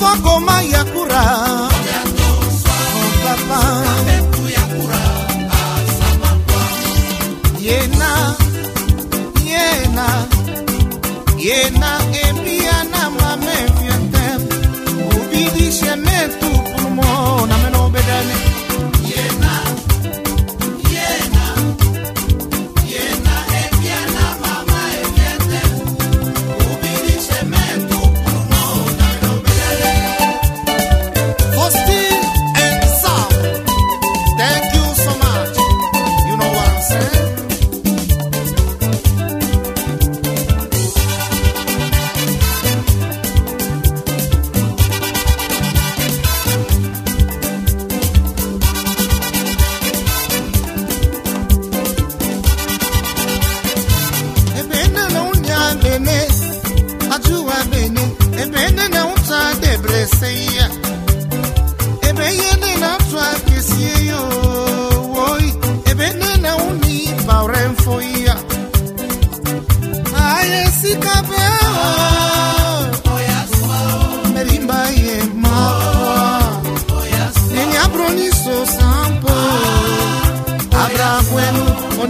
Mokoma Yakura. Oh, Papa. Yena, Yena, Yena.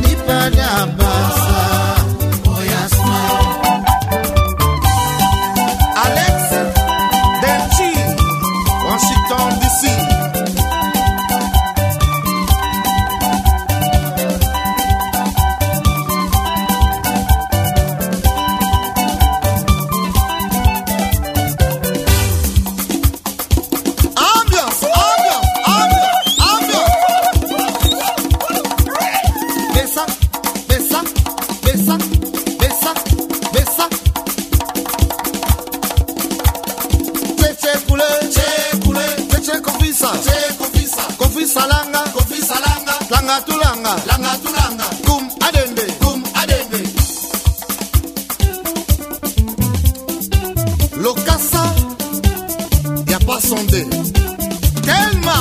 Nipa na basa. kofisa. Kofisa. Langa. Langa. Tulanga. Kum adende. Lokasa ya pasonde telma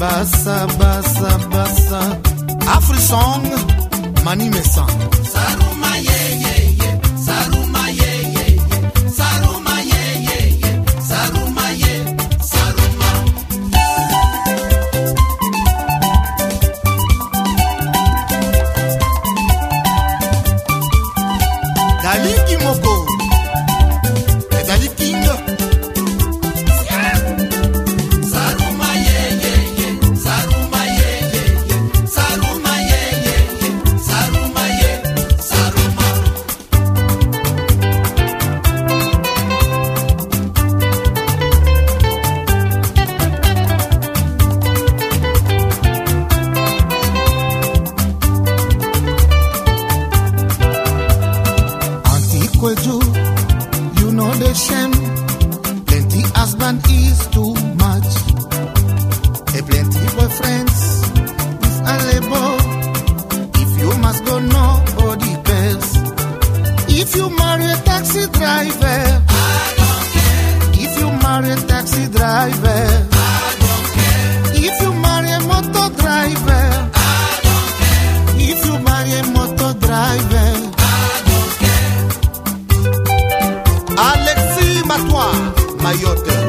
basa basa basa Afri song mani me song. ye is too much. A plenty boyfriends is allowable. If you must go, nobody cares. If you marry a taxi driver, I don't care. If you marry a taxi driver, I don't care. If you marry a motor driver, I don't care. If you marry a motor driver, I don't care. Alexis Mayotte.